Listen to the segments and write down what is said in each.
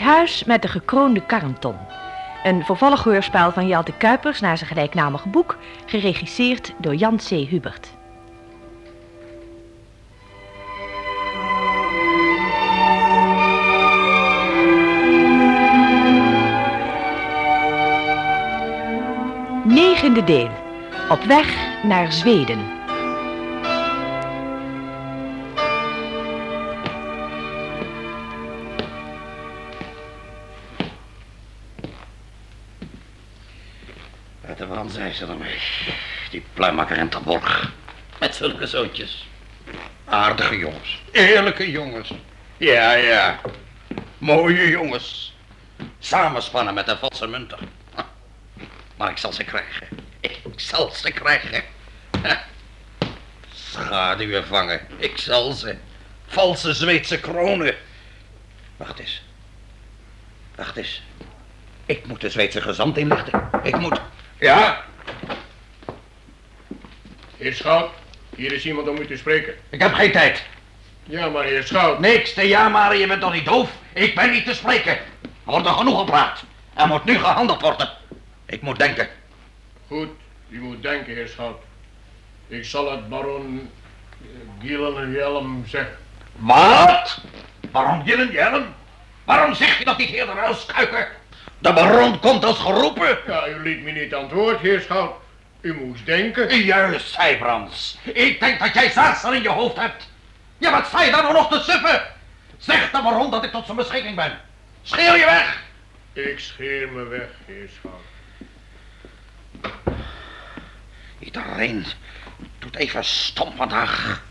Het huis met de gekroonde karnton. Een vervolg hoorspel van Jelte Kuipers naar zijn gelijknamige boek, geregisseerd door Jan C. Hubert. Negende deel. Op weg naar Zweden. Een zijn ze ermee. Die pluimakker en Terborg. Met zulke zoontjes. Aardige jongens. Eerlijke jongens. Ja, ja. Mooie jongens. Samenspannen met een valse munter. Maar ik zal ze krijgen. Ik zal ze krijgen. Schaduwen vangen. Ik zal ze. Valse Zweedse kronen. Wacht eens. Wacht eens. Ik moet de Zweedse gezant inlichten. Ik moet... Ja? Heer Schout, hier is iemand om u te spreken. Ik heb geen tijd. Ja, maar heer Schout. Niks te jamaren, je bent toch niet doof? Ik ben niet te spreken. Er wordt er genoeg gepraat. Er moet nu gehandeld worden. Ik moet denken. Goed, u moet denken, heer Schout. Ik zal het baron Gillenhelm zeggen. Wat? Baron Gillenhelm? Waarom zeg je dat niet eerder uitschuiken? De baron komt als geroepen. Ja, u liet me niet antwoord, heer Schout. U moest denken. Juist, Zijbrands. Ik denk dat jij zaadsel in je hoofd hebt. Ja, wat sta je daar nou nog te suffen? Zeg de baron dat ik tot zijn beschikking ben. Scheer je weg. Ik scheer me weg, heer Schout. Iedereen doet even stom vandaag.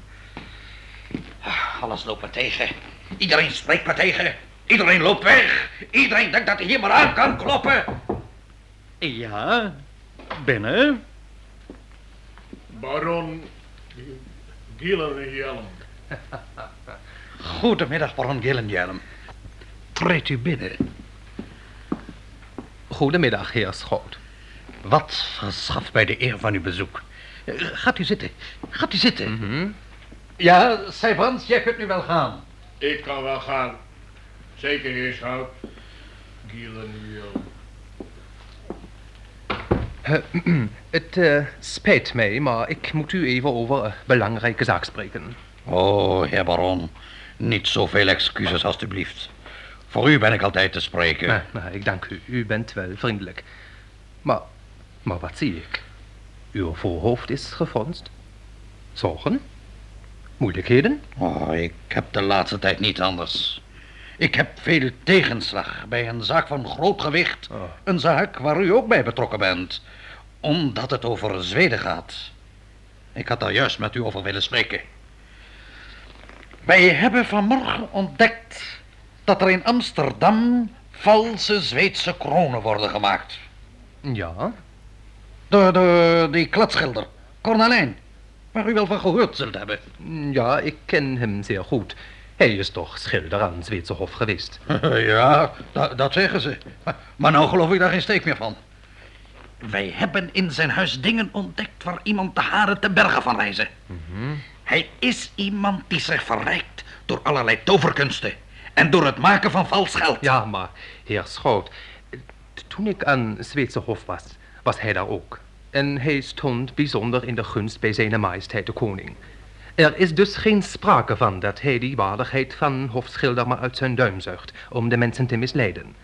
Alles loopt me tegen. Iedereen spreekt me tegen. Iedereen loopt weg. Iedereen denkt dat hij hier maar aan kan kloppen. Ja, binnen. Baron Gillenhelm. Goedemiddag, baron Gillenhelm. Treedt u binnen. Goedemiddag, heer Schoot. Wat verschaft mij de eer van uw bezoek? Eh, Gaat u zitten. Gaat u zitten. Mhm. Ja, Sijbrans, jij kunt nu wel gaan. Ik kan wel gaan. Zeker, heer Schout. Gillenhelm. Eh, het eh, spijt mij, maar ik moet u even over een belangrijke zaak spreken. Oh, heer baron. Niet zoveel excuses, alstublieft. Voor u ben ik altijd te spreken. Nou, nou, ik dank u. U bent wel vriendelijk. Maar, maar wat zie ik? Uw voorhoofd is gefronst. Zorgen? Moeilijkheden? Oh, ik heb de laatste tijd niet anders. Ik heb veel tegenslag bij een zaak van groot gewicht. Oh. Een zaak waar u ook bij betrokken bent. Omdat het over Zweden gaat. Ik had daar juist met u over willen spreken. Wij hebben vanmorgen ontdekt dat er in Amsterdam valse Zweedse kronen worden gemaakt. Ja? Door, door die kladschilder, Cornelijn. Waar u wel van gehoord zult hebben. Ja, ik ken hem zeer goed. Hij is toch schilder aan het Zweedse Hof geweest. Ja, da- dat zeggen ze. Maar, maar nou geloof ik daar geen steek meer van. Wij hebben in zijn huis dingen ontdekt waar iemand de haren te bergen van reizen. Hij is iemand die zich verrijkt door allerlei toverkunsten en door het maken van vals geld. Ja, maar heer Schout, toen ik aan Zweedse Hof was, was hij daar ook. En hij stond bijzonder in de gunst bij zijn majesteit de koning. Er is dus geen sprake van dat hij die waardigheid van hofschilder maar uit zijn duim zuigt om de mensen te misleiden.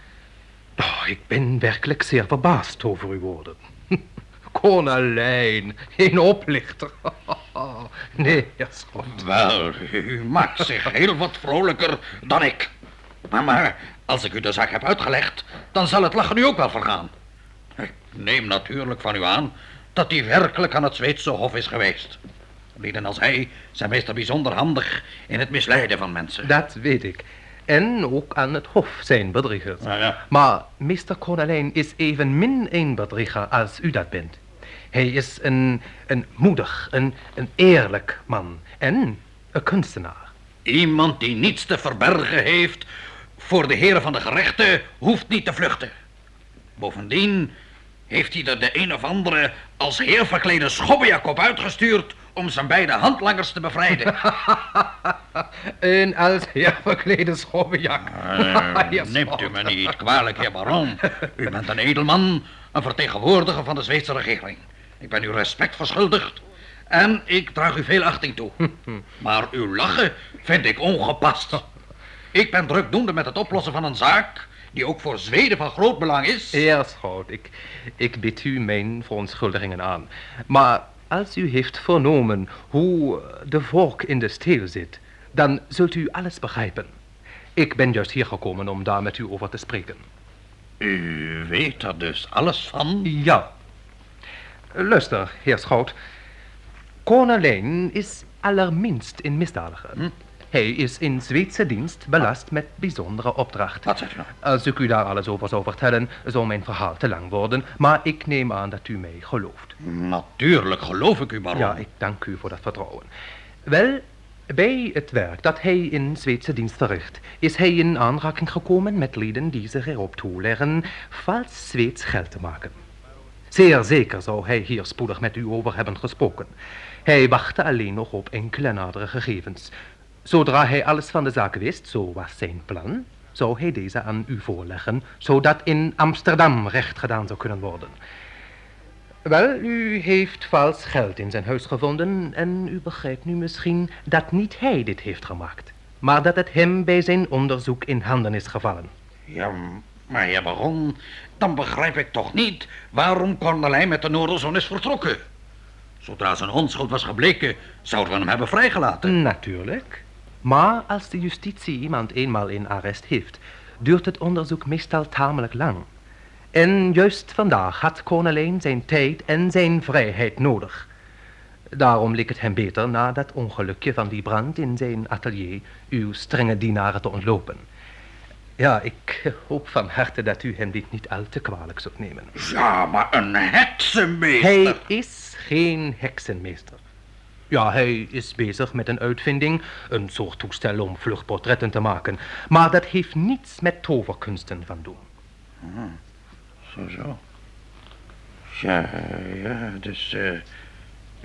Oh, ik ben werkelijk zeer verbaasd over uw woorden. Konalijn, een oplichter. nee, heer Schout. Wel, u maakt zich heel wat vrolijker dan ik. Maar, maar als ik u de zaak heb uitgelegd, dan zal het lachen u ook wel vergaan. Ik neem natuurlijk van u aan dat hij werkelijk aan het Zweedse hof is geweest. Lieden als hij zijn meestal bijzonder handig in het misleiden van mensen. Dat weet ik. En ook aan het hof zijn bedriegers. Ja, ja. Maar meester Cornelijn is evenmin een bedrieger als u dat bent. Hij is een, een moedig, een, een eerlijk man en een kunstenaar. Iemand die niets te verbergen heeft voor de heren van de gerechten hoeft niet te vluchten. Bovendien heeft hij er de een of andere als heer verklede schobbejakkop uitgestuurd om zijn beide handlangers te bevrijden. En als heer verklede schobejak. Eh, neemt u me niet kwalijk, heer baron. U bent een edelman, een vertegenwoordiger van de Zweedse regering. Ik ben u respect verschuldigd en ik draag u veel achting toe. Maar uw lachen vind ik ongepast. Ik ben drukdoende met het oplossen van een zaak die ook voor Zweden van groot belang is. Heer Schout, ik, ik bied u mijn verontschuldigingen aan. Maar als u heeft vernomen hoe de vork in de steel zit, dan zult u alles begrijpen. Ik ben juist hier gekomen om daar met u over te spreken. U weet er dus alles van? Ja. Luister, heer Schout. Cornelijn is allerminst een misdadiger. Hm? Hij is in Zweedse dienst belast met bijzondere opdracht. Wat zegt u nou? Als ik u daar alles over zou vertellen, zou mijn verhaal te lang worden, maar ik neem aan dat u mij gelooft. Natuurlijk geloof ik u, baron. Ja, ik dank u voor dat vertrouwen. Wel, bij het werk dat hij in Zweedse dienst verricht, is hij in aanraking gekomen met lieden die zich erop toeleggen vals Zweeds geld te maken. Zeer zeker zou hij hier spoedig met u over hebben gesproken. Hij wachtte alleen nog op enkele nadere gegevens. Zodra hij alles van de zaak wist, zo was zijn plan, zou hij deze aan u voorleggen, zodat in Amsterdam recht gedaan zou kunnen worden. Wel, u heeft vals geld in zijn huis gevonden en u begrijpt nu misschien dat niet hij dit heeft gemaakt, maar dat het hem bij zijn onderzoek in handen is gevallen. Ja, maar heer baron, dan begrijp ik toch niet waarom Cornelijn met de Noorderzon is vertrokken. Zodra zijn onschuld was gebleken, zouden we hem hebben vrijgelaten. Natuurlijk. Maar als de justitie iemand eenmaal in arrest heeft, duurt het onderzoek meestal tamelijk lang. En juist vandaag had Cornelijn zijn tijd en zijn vrijheid nodig. Daarom leek het hem beter na dat ongelukje van die brand in zijn atelier uw strenge dienaren te ontlopen. Ja, ik hoop van harte dat u hem dit niet al te kwalijk zult nemen. Ja, maar een heksenmeester. Hij is geen heksenmeester. Ja, hij is bezig met een uitvinding, een soort toestel om vluchtportretten te maken. Maar dat heeft niets met toverkunsten van doen. Zo, zo. Ja, ja, dus eh,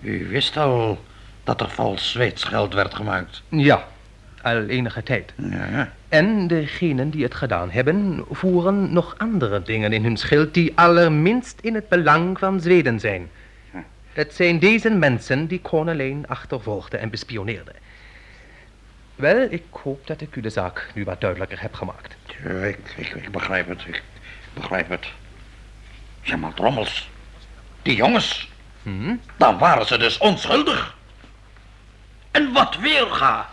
u wist al dat er vals Zweeds geld werd gemaakt. Ja, al enige tijd. Ja, ja. En degenen die het gedaan hebben, voeren nog andere dingen in hun schild die allerminst in het belang van Zweden zijn. Het zijn deze mensen die Cornelijn achtervolgde en bespioneerde. Wel, ik hoop dat ik u de zaak nu wat duidelijker heb gemaakt. Ja, ik, ik, ik begrijp het, ik begrijp het. Ja, maar drommels. Die jongens, Hm? dan waren ze dus onschuldig. En wat weerga.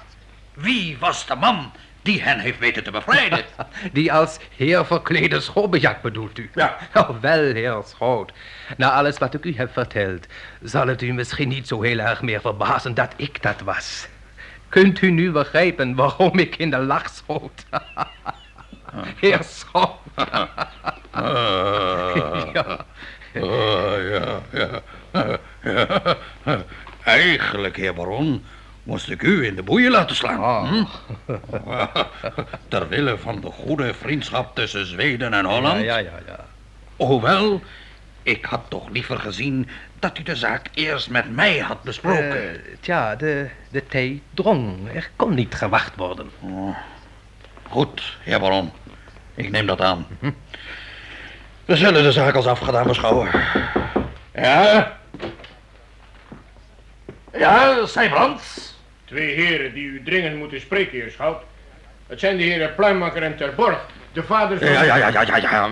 Wie was de man die hen heeft weten te bevrijden? Die als heer verklede schobbejak bedoelt u? Ja. Oh, wel, heer Schout. Na alles wat ik u heb verteld, zal het u misschien niet zo heel erg meer verbazen dat ik dat was. Kunt u nu begrijpen waarom ik in de lach schoot? heer Schout. Ah, ja. ah, ja, ja, ja. Eigenlijk, heer baron, moest ik u in de boeien laten slaan. Ah. hm? Ter wille van de goede vriendschap tussen Zweden en Holland. Ja, ja, ja. Hoewel, ik had toch liever gezien dat u de zaak eerst met mij had besproken. Eh, tja, de, de thee drong. Er kon niet gewacht worden. Goed, heer baron. Ik neem dat aan. We zullen de zaak als afgedaan beschouwen. Ja? Ja, Sijbrand. Twee heren die u dringend moeten spreken, heer Schout. Het zijn de heren Pluimmaker en Terborg, de vaders van... Ja, ja, ja, ja, ja, ja.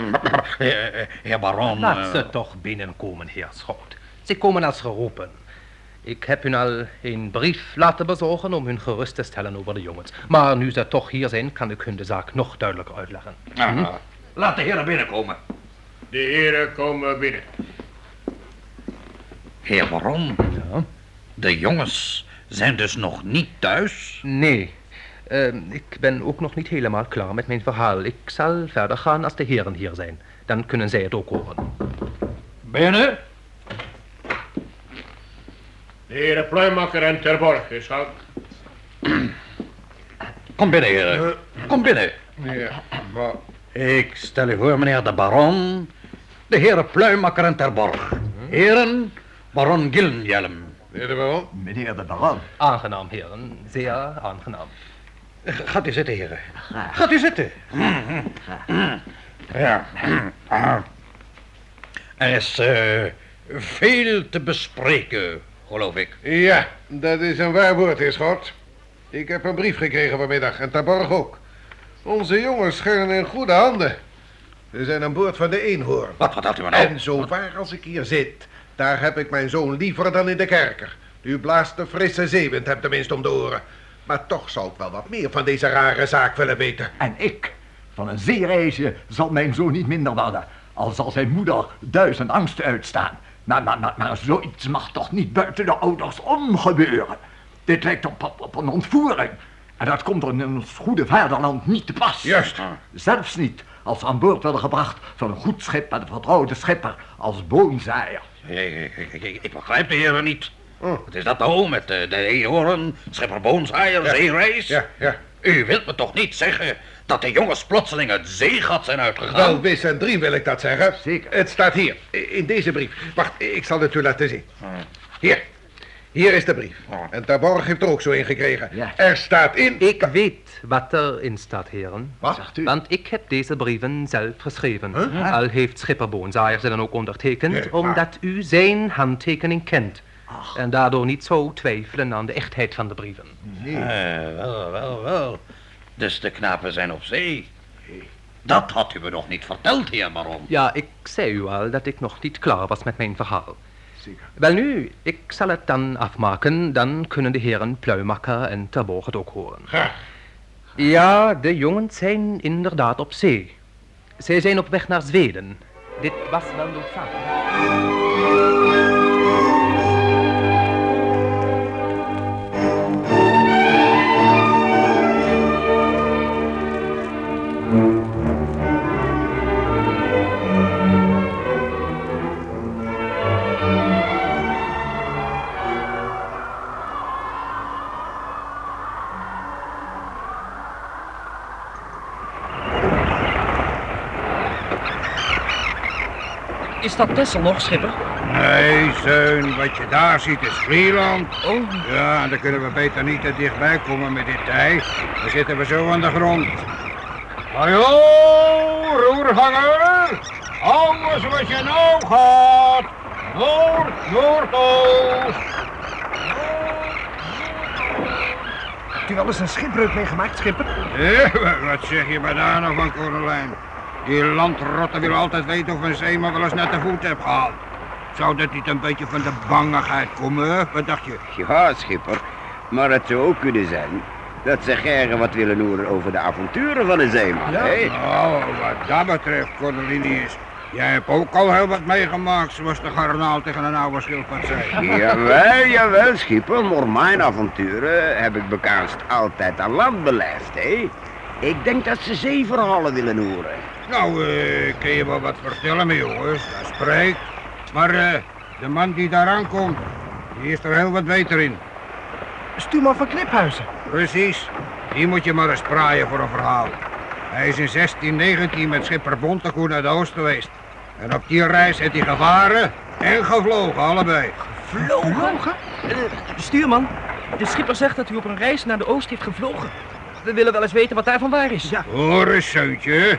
Eh, eh, Heer baron. Laat eh, ze toch binnenkomen, heer Schout. Ze komen als geroepen. Ik heb hun al een brief laten bezorgen om hun gerust te stellen over de jongens. Maar nu ze toch hier zijn, kan ik hun de zaak nog duidelijker uitleggen. ah, Laat de heren binnenkomen. De heren komen binnen. Heer baron, Ja? de jongens zijn dus nog niet thuis? Nee, eh, ik ben ook nog niet helemaal klaar met mijn verhaal. Ik zal verder gaan als de heren hier zijn. Dan kunnen zij het ook horen. Binnen? De heren Pluimmaker en Terborg, heer Schout. Kom binnen, heren. Kom binnen. Ja, maar... Ik stel u voor, meneer de baron, de heren Pluimakker en Terborg. Heren, baron Gillenjelm, Meneer de baron? Meneer de baron. Aangenaam, heren. Zeer aangenaam. Gaat u zitten, heren. Gaat u zitten. Ja. Er is eh, veel te bespreken, geloof ik. Ja, dat is een waar woord, heer Schot. Ik heb een brief gekregen vanmiddag en Taborg ook. Onze jongens schijnen in goede handen. Ze zijn aan boord van de Eenhoorn. Wat vertelt u me nou? En zo waar als ik hier zit, daar heb ik mijn zoon liever dan in de kerker. U blaast de frisse zeewind hem tenminste om de oren. Maar toch zou ik wel wat meer van deze rare zaak willen weten. En ik, van een zeereisje, zal mijn zoon niet minder worden. Al zal zijn moeder duizend angsten uitstaan. Maar, maar, maar, maar zoiets mag toch niet buiten de ouders om gebeuren. Dit lijkt op, op, op een ontvoering. En dat komt er in ons goede vaderland niet te pas. Juist. Zelfs niet als ze aan boord worden gebracht van een goed schip met een vertrouwde schipper als boonzaaier. Ik, ik, ik, ik begrijp de heren niet. Oh. Wat is dat nou met de, de eenhoorn, schipper Boonshaaier, zeereis? Ja, ja. U wilt me toch niet zeggen dat de jongens plotseling het zeegat zijn uitgegaan? Wel, wis en drie wil ik dat zeggen. Zeker. Het staat hier, in deze brief. Wacht, ik zal het u laten zien. Hier. Hier is de brief. En Taborg heeft er ook zo in gekregen. Ja. Er staat in... Ik weet wat erin staat, heren. Wat? Zegt u? Want ik heb deze brieven zelf geschreven. Al heeft schipper Boonzaaier ze dan ook ondertekend, Nee, omdat u zijn handtekening kent. En daardoor niet zo twijfelen aan de echtheid van de brieven. Eh, wel, wel, wel. Dus de knapen zijn op zee. Dat had u me nog niet verteld, heer Baron. Ja, ik zei u al dat ik nog niet klaar was met mijn verhaal. Zeker. Welnu, ik zal het dan afmaken, dan kunnen de heren Pluimakker en Terborg het ook horen. Graag. Ja, de jongens zijn inderdaad op zee. Zij zijn op weg naar Zweden. Dit was wel noodzakelijk. Is dat Tessel nog, schipper? Nee, Zeun, wat je daar ziet is Vlieland. Oh, Ja, en dan kunnen we beter niet te dichtbij komen met dit tij. Dan zitten we zo aan de grond. Hallo, roerganger. Alles wat je nou gaat. Noord, noordoost. Hebt u wel eens een schipbreuk meegemaakt, schipper? Eh, wat zeg je maar daar nou van, Cornelijn? Die landrotten willen altijd weten of een zeeman wel eens net de voet heeft gehad. Zou dat niet een beetje van de bangigheid komen? Wat dacht je? Ja, schipper. Maar het zou ook kunnen zijn dat ze graag wat willen horen over de avonturen van een zeeman, hè? Nou, wat dat betreft, Cornelinius. Jij hebt ook al heel wat meegemaakt, zoals de garnaal tegen een oude schildpad zei. Jawel, jawel, schipper. Maar mijn avonturen heb ik bekend altijd aan land beleefd, hè? Ik denk dat ze zeeverhalen willen horen. Nou, eh, kun je wel wat vertellen, mijn jongens, dat spreekt. Maar eh, de man die daar aankomt, die is er heel wat beter in. Stuurman van Kniphuizen. Precies, die moet je maar eens praaien voor een verhaal. Hij is in 1619 met schipper Bontekoe naar de oost geweest. En op die reis heeft hij gevaren en gevlogen, allebei. vlogen? Eh, stuurman, de schipper zegt dat u op een reis naar de oost heeft gevlogen. We willen wel eens weten wat daarvan waar is. Ja. Hoor eens, Zeuntje.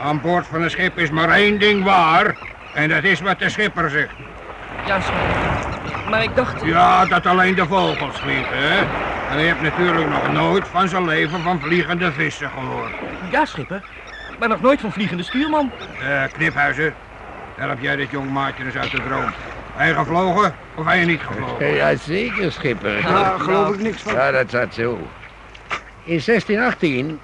Aan boord van een schip is maar één ding waar. En dat is wat de schipper zegt. Ja, schipper. Maar ik dacht... Ja, dat alleen de vogels vliegen, hè? En je hebt natuurlijk nog nooit van zijn leven van vliegende vissen gehoord. Ja, schipper. Maar nog nooit van vliegende stuurman. Eh, Kniphuizen, help jij dit jong maatje eens uit de droom. Hij gevlogen of hij niet gevlogen? Ja, zeker, schipper. Daar geloof ik niks van. Ja, dat zat zo. In 1618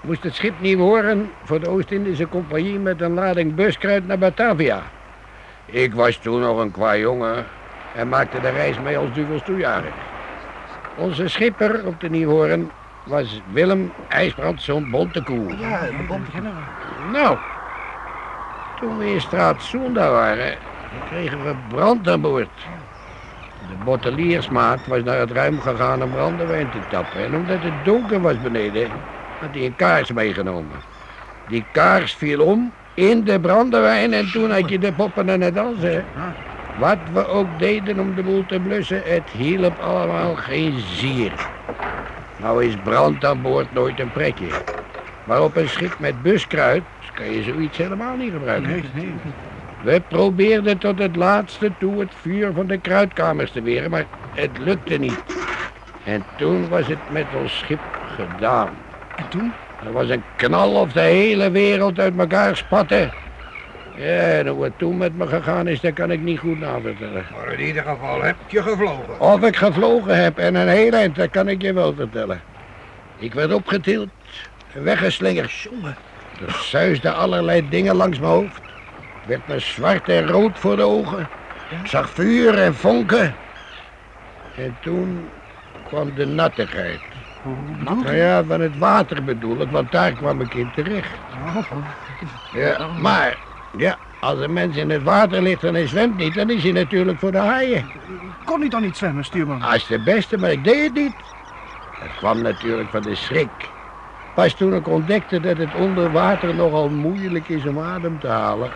moest het schip Nieuwhoorn voor de Oost-Indische Compagnie met een lading buskruid naar Batavia. Ik was toen nog een qua jongen en maakte de reis mee als duvels toejarig. Onze schipper op de Nieuwhoorn was Willem IJsbrandzoon Bontekoe. Ja, we. Nou, toen we in straat Soenda waren, kregen we brand aan boord. De botteliersmaat was naar het ruim gegaan om brandewijn te tappen. En omdat het donker was beneden, had hij een kaars meegenomen. Die kaars viel om in de brandewijn en toen had je de poppen aan het dansen. Wat we ook deden om de boel te blussen, het hielp allemaal geen zier. Nou is brand aan boord nooit een pretje. Maar op een schip met buskruid kan je zoiets helemaal niet gebruiken. We probeerden tot het laatste toe het vuur van de kruidkamers te weren, maar het lukte niet. En toen was het met ons schip gedaan. En toen? Er was een knal of de hele wereld uit elkaar spatte. Ja, en hoe het toen met me gegaan is, dat kan ik niet goed navertellen. Maar in ieder geval heb je gevlogen. Of ik gevlogen heb en een heel eind, dat kan ik je wel vertellen. Ik werd opgetild en weggeslingerd. Jongen. Er suisden allerlei dingen langs mijn hoofd. Werd me zwart en rood voor de ogen. Zag vuur en vonken. En toen kwam de nattigheid. Nou ja, van het water bedoel ik, want daar kwam ik in terecht. Ja, maar, ja, als een mens in het water ligt en hij zwemt niet, dan is hij natuurlijk voor de haaien. Kon hij dan niet zwemmen, stuurman? Als de beste, maar ik deed het niet. Het kwam natuurlijk van de schrik. Pas toen ik ontdekte dat het onder water nogal moeilijk is om adem te halen,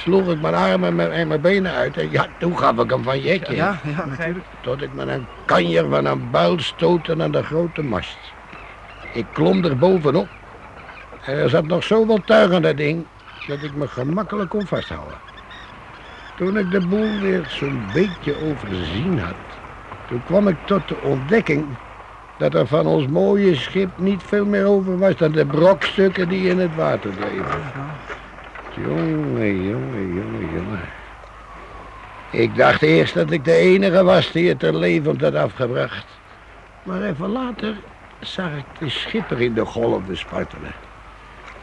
sloeg ik mijn armen en mijn benen uit en ja, toen gaf ik hem van jekje. Ja, ja, natuurlijk. Tot ik met een kanjer van een buil stootte aan de grote mast. Ik klom er bovenop. En er zat nog zoveel tuig aan dat ding dat ik me gemakkelijk kon vasthouden. Toen ik de boel weer zo'n beetje overzien had, toen kwam ik tot de ontdekking dat er van ons mooie schip niet veel meer over was dan de brokstukken die in het water bleven. Jongen, jongen, jongen, jongen. Ik dacht eerst dat ik de enige was die het er levend had afgebracht. Maar even later zag ik de schipper in de golven spartelen.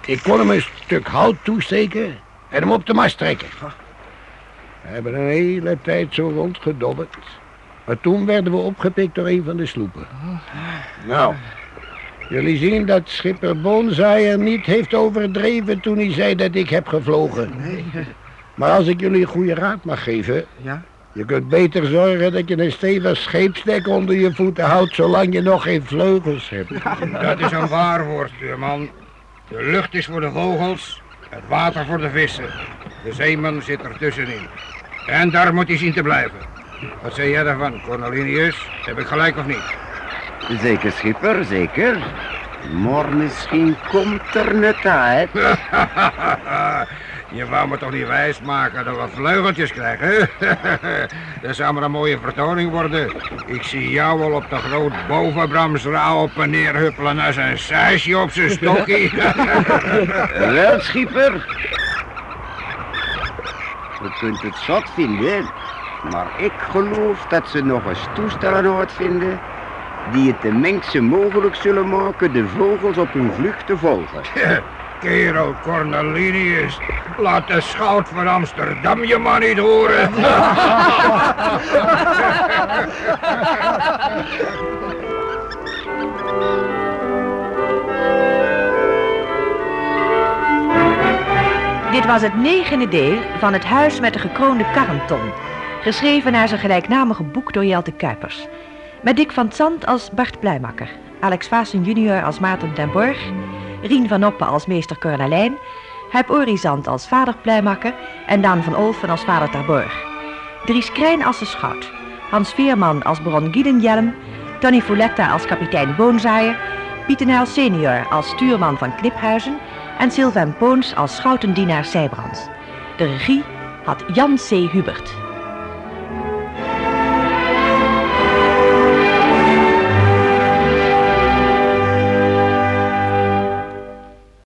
Ik kon hem een stuk hout toesteken en hem op de mast trekken. We hebben een hele tijd zo rondgedobberd. Maar toen werden we opgepikt door een van de sloepen. Nou, jullie zien dat schipper Boonzaaier niet heeft overdreven toen hij zei dat ik heb gevlogen. Maar als ik jullie een goede raad mag geven... Ja? Je kunt beter zorgen dat je een stevig scheepsdek onder je voeten houdt... zolang je nog geen vleugels hebt. Dat is een waar woord, stuurman. De lucht is voor de vogels, het water voor de vissen. De zeeman zit er tussenin. En daar moet hij zien te blijven. Wat zei jij daarvan, Cornelinius? Heb ik gelijk of niet? Zeker, schipper, zeker. Maar misschien komt er net uit. Je wou me toch niet wijsmaken dat we vleugeltjes krijgen? dat zou maar een mooie vertoning worden. Ik zie jou al op de groot bovenbramsra op en neer huppelen als een saisje op zijn stokkie. Wel, schipper. Je kunt het zot vinden, maar ik geloof dat ze nog eens toestellen uitvinden die het de mensen mogelijk zullen maken de vogels op hun vlucht te volgen. Kerel Cornelinius, laat de schout van Amsterdam je maar niet horen. Dit was het negende deel van Het Huis met de gekroonde karrenton. Geschreven naar zijn gelijknamige boek door Jelte Kuipers. Met Dick van Zand als Bart Pluimakker. Alex Vaassen junior als Maarten den Borg. Rien van Oppen als meester Cornelijn. Huip Orizant als vader Pluimakker. En Daan van Olfen als vader Terborg. Dries Krijn als de schout. Hans Veerman als baron Gielenjelm. Tony Fouletta als kapitein Boonzaaier. Pieter Nijl senior als stuurman van Kniphuizen. En Sylvain Poons als schoutendienaar Zijbrand. De regie had Jan C. Hubert.